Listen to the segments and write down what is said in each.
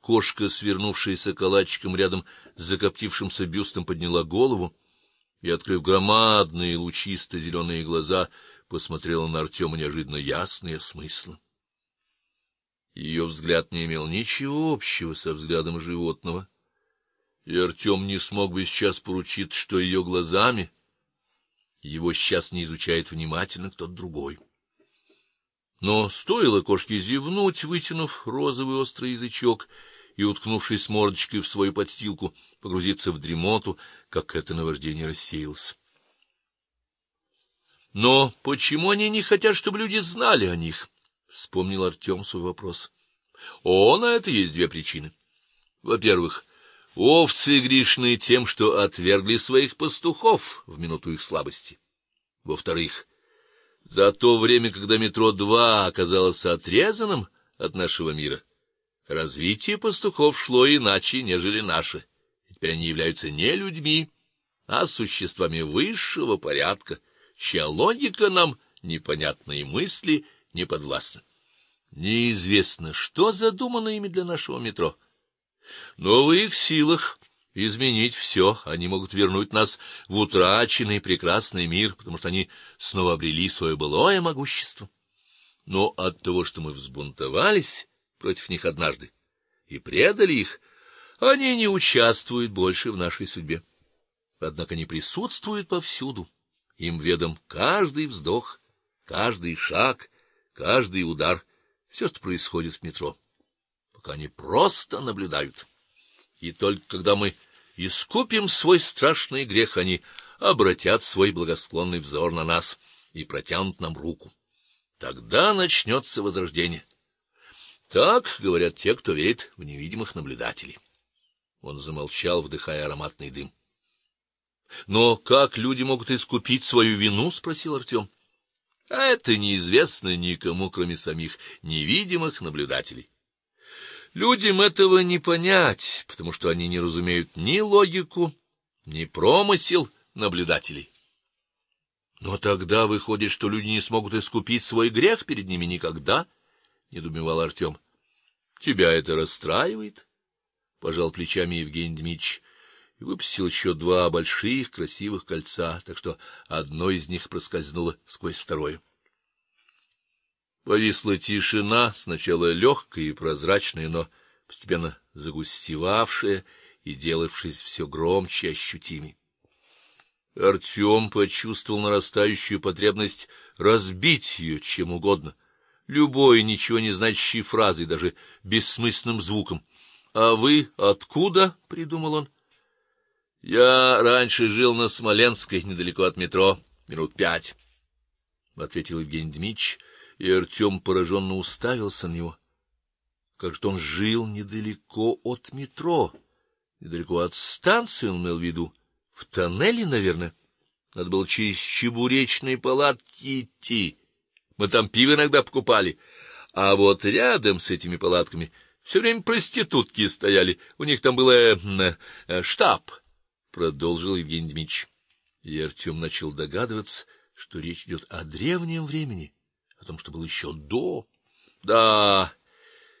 Кошка, свернувшаяся калачиком рядом с закоптившимся бюстом, подняла голову и, открыв громадные лучисто зеленые глаза, посмотрела на Артема неожиданно ясно и осмысленно. Ее взгляд не имел ничего общего со взглядом животного, и Артем не смог бы сейчас поручить, что ее глазами его сейчас не изучает внимательно кто-то другой. Но стоило кошке зевнуть, вытянув розовый острый язычок и уткнувшись мордочкой в свою подстилку, погрузиться в дремоту, как это наваждение рассеялось. Но почему они не хотят, чтобы люди знали о них? вспомнил Артем свой вопрос. О, на это есть две причины. Во-первых, овцы грешны тем, что отвергли своих пастухов в минуту их слабости. Во-вторых, за то время, когда метро 2 оказалось отрезанным от нашего мира, развитие пастухов шло иначе, нежели наше. Теперь они являются не людьми, а существами высшего порядка, чья логика нам непонятна и мысли не подвластны. Неизвестно, что задумано ими для нашего метро. Но в их силах изменить все. Они могут вернуть нас в утраченный прекрасный мир, потому что они снова обрели свое былое могущество. Но от того, что мы взбунтовались против них однажды и предали их, они не участвуют больше в нашей судьбе. Однако они присутствуют повсюду. Им ведом каждый вздох, каждый шаг, каждый удар, все, что происходит в метро. Пока они просто наблюдают. И только когда мы искупим свой страшный грех, они обратят свой благосклонный взор на нас и протянут нам руку. Тогда начнется возрождение. Так говорят те, кто верит в невидимых наблюдателей. Он замолчал, вдыхая ароматный дым. Но как люди могут искупить свою вину, спросил Артем. А это неизвестно никому, кроме самих невидимых наблюдателей. Людям этого не понять, потому что они не разумеют ни логику, ни промысел наблюдателей. Но тогда выходит, что люди не смогут искупить свой грех перед ними никогда, недоумевал Артем. Тебя это расстраивает? пожал плечами Евгений Дмитрич и выпустил еще два больших красивых кольца, так что одно из них проскользнуло сквозь второе. Повисла тишина, сначала легкая и прозрачная, но постепенно загустевавшая и делавшись все громче и ощутимей. Артем почувствовал нарастающую потребность разбить ее чем угодно, любой ничего не значащей фразой, даже бессмысленным звуком. А вы откуда? придумал он. Я раньше жил на Смоленской, недалеко от метро, минут пять, ответил Евгений Дмитрич и Артем пораженно уставился на него. Как же он жил недалеко от метро, недалеко от станции, он имел в виду, в тоннеле, наверное. Надо было через чебуречные палатки идти. Мы там пиво иногда покупали, а вот рядом с этими палатками все время проститутки стояли. У них там был э, э, штаб, продолжил Евгений Дмитрич. И Артем начал догадываться, что речь идет о древнем времени о том, что было еще до. Да.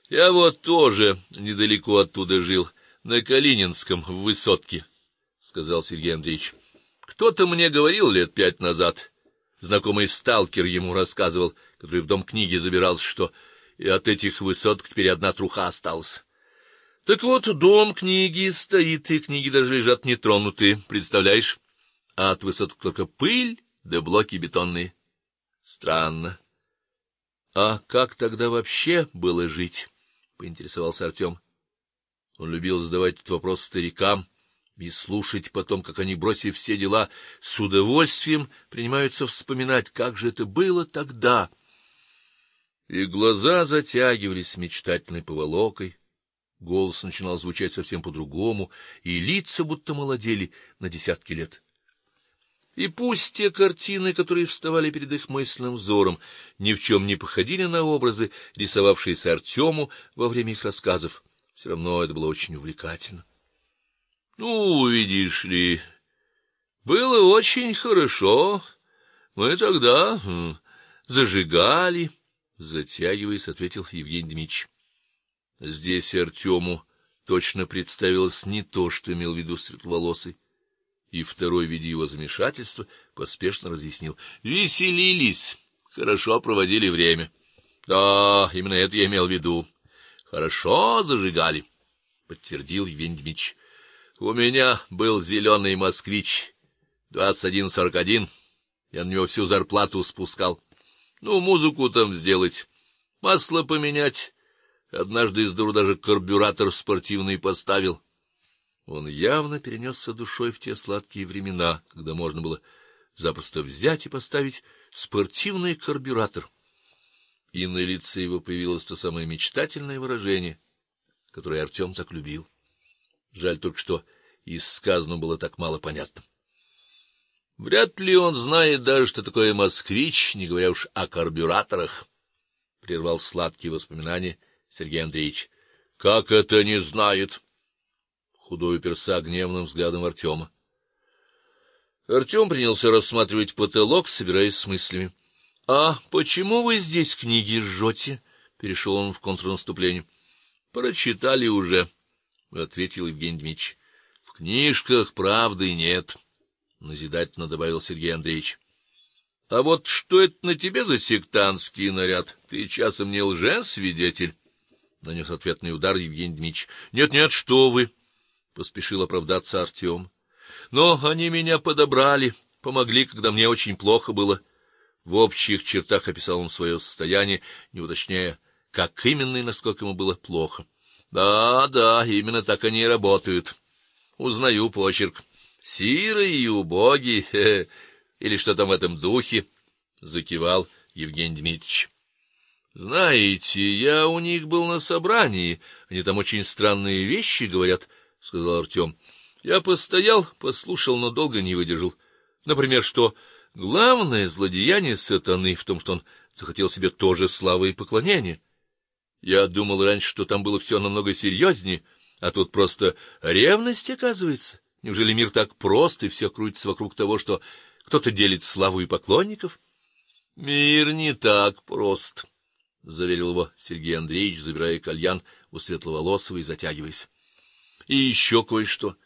Я вот тоже недалеко оттуда жил, на Калининском, в высотке, сказал Сергей Андреевич. Кто-то мне говорил лет пять назад, знакомый сталкер ему рассказывал, который в дом книги забирался, что и от этих высоток теперь одна труха осталась. Так вот, дом книги стоит, и книги даже лежат нетронутые, представляешь? А от высоток только пыль да блоки бетонные. Странно. А как тогда вообще было жить? поинтересовался Артем. Он любил задавать этот вопрос старикам и слушать потом, как они, бросив все дела, с удовольствием принимаются вспоминать, как же это было тогда. И глаза затягивались мечтательной поволокой, голос начинал звучать совсем по-другому, и лица будто молодели на десятки лет. И пусть те картины, которые вставали перед их мысленным взором, ни в чем не походили на образы, рисовавшиеся Артему во время их рассказов, все равно это было очень увлекательно. Ну, видишь ли, было очень хорошо. Мы тогда зажигали, затягиваясь, ответил Евгений Дмитрич. Здесь Артему точно представилось не то, что имел в виду светловолосый. И второй, видя его замешательство, поспешно разъяснил: "Веселились, хорошо проводили время". Да, именно это я имел в виду. Хорошо зажигали, подтвердил Евгений У меня был зеленый москвич 2141. Я на него всю зарплату спускал. Ну, музыку там сделать, масло поменять. Однажды из дуру даже карбюратор спортивный поставил. Он явно перенесся душой в те сладкие времена, когда можно было запросто взять и поставить спортивный карбюратор. И на лице его появилось то самое мечтательное выражение, которое Артем так любил. Жаль только, что из сказанного было так мало понятно. Вряд ли он знает даже, что такое москвич, не говоря уж о карбюраторах, прервал сладкие воспоминания Сергей Андреевич. Как это не знает? Худой уперся гневным взглядом Артема. Артем принялся рассматривать потолок, собираясь с мыслями. А почему вы здесь книги жжете?» — перешел он в контрнаступление. Прочитали уже, ответил Евгений Дмитрич. В книжках правды нет назидательно добавил Сергей Андреевич. А вот что это на тебе за сектантский наряд? Ты часом не лжец-свидетель? нанес ответный удар Евгений Дмитрич. Нет, нет, что вы? Поспешил оправдаться Артем. Но они меня подобрали, помогли, когда мне очень плохо было. В общих чертах описал он свое состояние, не уточняя, как именно и насколько ему было плохо. Да, да, именно так они и работают. Узнаю почерк. Сирый и убогий, или что там в этом духе, закивал Евгений Дмитрич. Знаете, я у них был на собрании, они там очень странные вещи говорят, сказал Артем. Я постоял, послушал, но долго не выдержал. Например, что главное злодеяние сатаны в том, что он захотел себе тоже славы и поклонения. Я думал раньше, что там было все намного серьезнее, а тут просто ревность, оказывается. Неужели мир так прост и все крутится вокруг того, что кто-то делит славу и поклонников? Мир не так прост, заверил его Сергей Андреевич, забирая кальян у светловолосого и затягиваясь. И еще кое-что.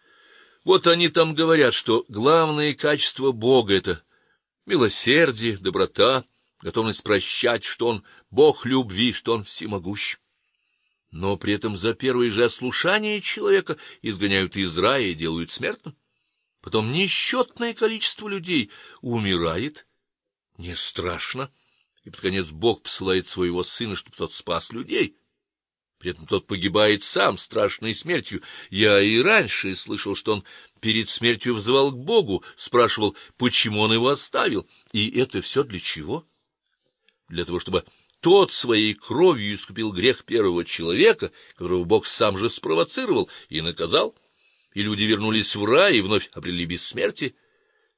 Вот они там говорят, что главное качество Бога это милосердие, доброта, готовность прощать, что он Бог любви, что он всемогущ но при этом за первое же ослушание человека изгоняют из рая и делают смертным. Потом несчетное количество людей умирает, не страшно, и под конец Бог посылает своего сына, чтобы тот спас людей. При этом тот погибает сам страшной смертью. Я и раньше слышал, что он перед смертью взывал к Богу, спрашивал, почему он его оставил. И это все для чего? Для того, чтобы тот своей кровью искупил грех первого человека, которого Бог сам же спровоцировал и наказал, и люди вернулись в рай и вновь обрели бессмертие.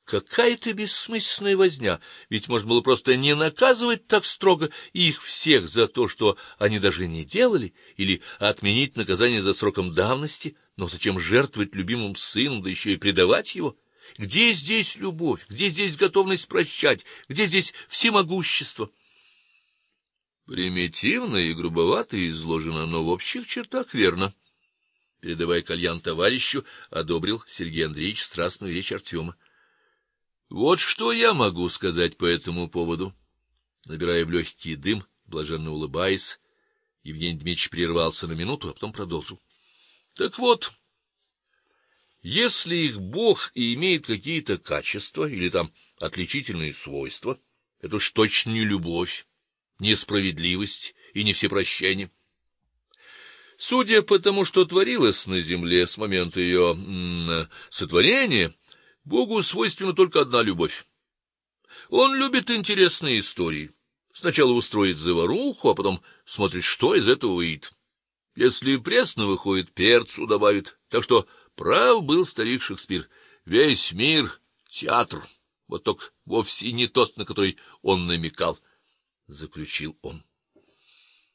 Какая-то бессмысленная возня, ведь можно было просто не наказывать так строго их всех за то, что они даже не делали, или отменить наказание за сроком давности, но зачем жертвовать любимым сыном, да еще и предавать его? Где здесь любовь? Где здесь готовность прощать? Где здесь всемогущество? Примитивно и грубовато изложено, но в общих чертах верно. Передавая кальян товарищу, одобрил Сергей Андреевич страстную речь Артема. Вот что я могу сказать по этому поводу. Набирая в легкий дым, блаженно улыбаясь, Евгений Дмитрич прервался на минуту, а потом продолжил. Так вот, если их Бог и имеет какие-то качества или там отличительные свойства, это уж точно не любовь несправедливость и не всепрощение. Судя по тому, что творилось на земле с момента ее сотворения, Богу свойственна только одна любовь. Он любит интересные истории. Сначала устроит заваруху, а потом смотрит, что из этого выйдет. Если пресно выходит, перцу добавит. Так что прав был старик Шекспир. Весь мир театр. Вот только вовсе не тот, на который он намекал заключил он.